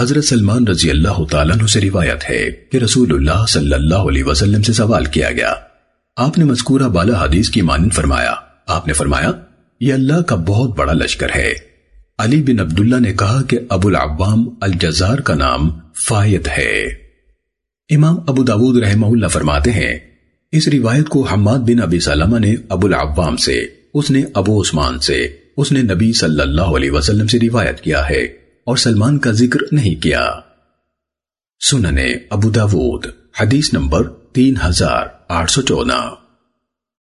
حضرت سلمان رضی اللہ تعالیٰ عنہ سے روایت ہے کہ رسول اللہ صلی اللہ علیہ وسلم سے سوال کیا گیا۔ آپ نے مذکورہ بالا حدیث کی مانند فرمایا۔ آپ نے فرمایا، یہ اللہ کا بہت بڑا لشکر ہے۔ علی بن عبداللہ نے کہا کہ ابو العوام الجزار کا نام فائد ہے۔ امام ابو داود رحمہ اللہ فرماتے ہیں، اس روایت کو حماد بن ابی سلمہ نے ابو العوام سے، اس نے ابو عثمان سے، اس نے نبی صلی اللہ علیہ وسلم سے روایت کیا ہے۔ اور سلمان کا ذکر نہیں کیا۔ سننے ابو داود، حدیث نمبر تین ہزار آٹھ سو چودہ